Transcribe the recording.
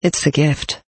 It's a gift.